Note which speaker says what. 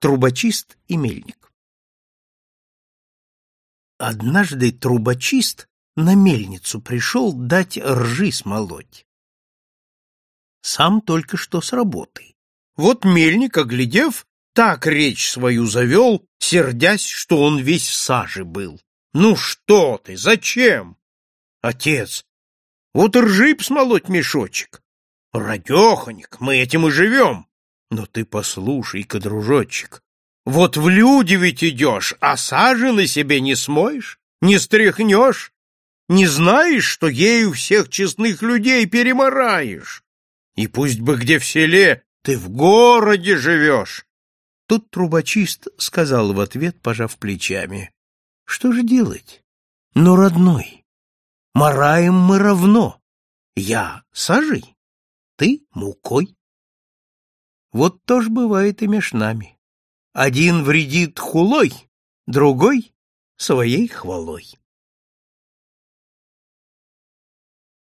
Speaker 1: трубочист и мельник. Однажды трубочист на мельницу пришел дать ржи смолоть. Сам только что с работы. Вот мельник, оглядев, так речь свою завел, сердясь, что он весь в саже был. «Ну что ты, зачем?» «Отец, вот ржи смолоть мешочек». «Радеханик, мы этим и живем. Но ты послушай-ка, дружочек, вот в люди ведь идешь, а сажи на себе не смоешь, не стряхнешь, не знаешь, что ею всех честных людей перемораешь. И пусть бы где в селе, ты в городе живешь. Тут трубочист сказал в ответ, пожав плечами, что же делать? Но, родной, мораем мы равно. Я сажи, ты мукой. Вот то же бывает и меж нами. Один вредит хулой, другой — своей хвалой.